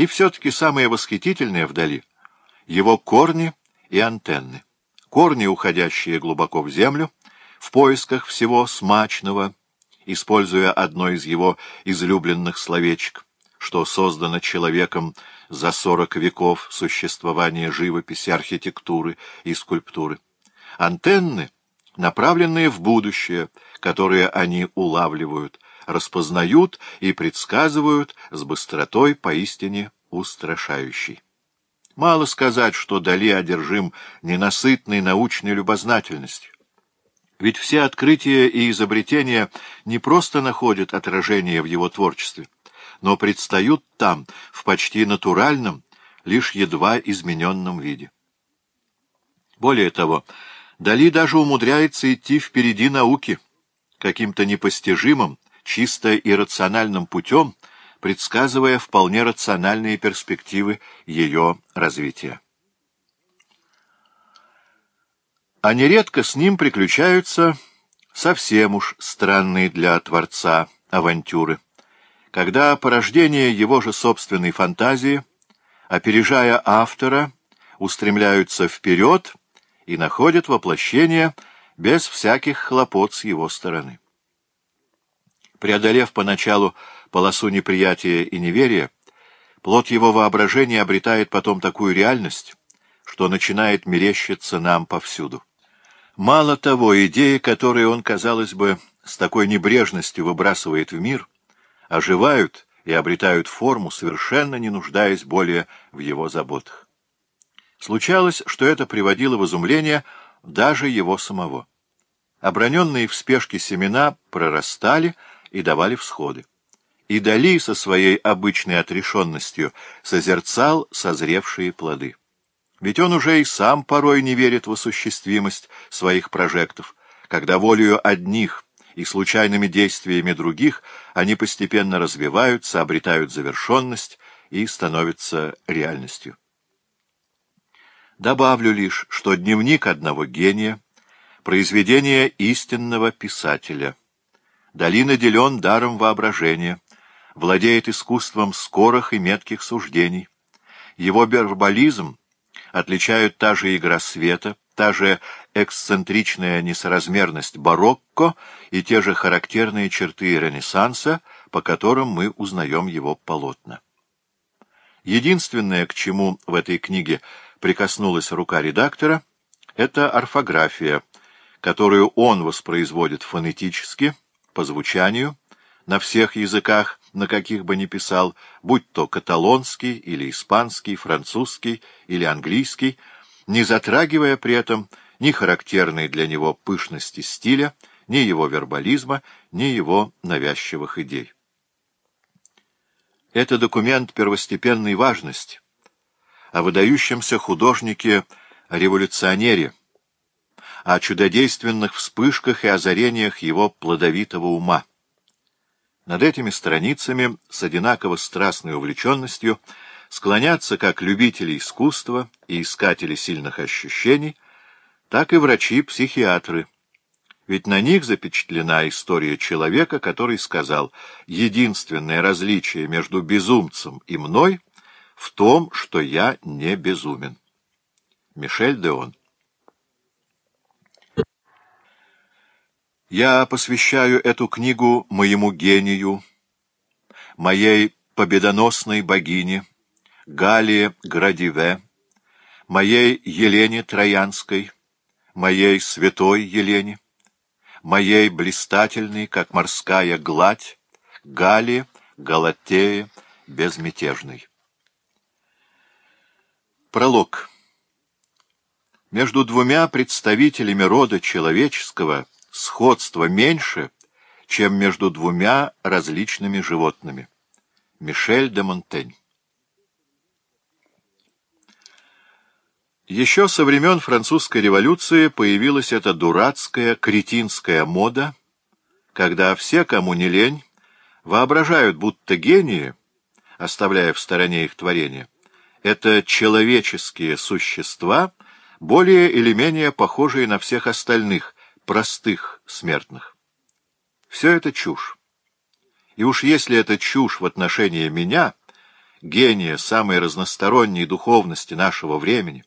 И все-таки самое восхитительное вдали — его корни и антенны. Корни, уходящие глубоко в землю, в поисках всего смачного, используя одно из его излюбленных словечек, что создано человеком за сорок веков существования живописи, архитектуры и скульптуры. Антенны, направленные в будущее, которые они улавливают — распознают и предсказывают с быстротой поистине устрашающей. Мало сказать, что Дали одержим ненасытной научной любознательностью. Ведь все открытия и изобретения не просто находят отражение в его творчестве, но предстают там в почти натуральном, лишь едва измененном виде. Более того, Дали даже умудряется идти впереди науки, каким-то непостижимым, чисто иррациональным путем, предсказывая вполне рациональные перспективы ее развития. А нередко с ним приключаются совсем уж странные для Творца авантюры, когда порождение его же собственной фантазии, опережая автора, устремляются вперед и находят воплощение без всяких хлопот с его стороны. Преодолев поначалу полосу неприятия и неверия, плод его воображения обретает потом такую реальность, что начинает мерещиться нам повсюду. Мало того, идеи, которые он, казалось бы, с такой небрежностью выбрасывает в мир, оживают и обретают форму, совершенно не нуждаясь более в его заботах. Случалось, что это приводило в изумление даже его самого. Оброненные в спешке семена прорастали — и давали всходы. И Дали со своей обычной отрешенностью созерцал созревшие плоды. Ведь он уже и сам порой не верит в осуществимость своих прожектов, когда волею одних и случайными действиями других они постепенно развиваются, обретают завершенность и становятся реальностью. Добавлю лишь, что дневник одного гения — произведение истинного писателя — Дали наделен даром воображения, владеет искусством скорых и метких суждений. Его вербализм отличают та же игра света, та же эксцентричная несоразмерность барокко и те же характерные черты Ренессанса, по которым мы узнаем его полотна. Единственное, к чему в этой книге прикоснулась рука редактора, это орфография, которую он воспроизводит фонетически – по звучанию, на всех языках, на каких бы ни писал, будь то каталонский или испанский, французский или английский, не затрагивая при этом ни характерной для него пышности стиля, ни его вербализма, ни его навязчивых идей. Это документ первостепенной важности о выдающемся художнике-революционере – о чудодейственных вспышках и озарениях его плодовитого ума. Над этими страницами с одинаково страстной увлеченностью склонятся как любители искусства и искатели сильных ощущений, так и врачи-психиатры. Ведь на них запечатлена история человека, который сказал «Единственное различие между безумцем и мной в том, что я не безумен». Мишель деон Я посвящаю эту книгу моему гению, моей победоносной богине Галие Градиве, моей Елене Троянской, моей святой Елене, моей блистательной, как морская гладь, Гале Галатее безмятежной. Пролог. Между двумя представителями рода человеческого — сходство меньше, чем между двумя различными животными. Мишель де Монтень Еще со времен французской революции появилась эта дурацкая кретинская мода, когда все, кому не лень, воображают, будто гении, оставляя в стороне их творение, это человеческие существа, более или менее похожие на всех остальных, простых смертных. Все это чушь. И уж если это чушь в отношении меня, гения самой разносторонней духовности нашего времени,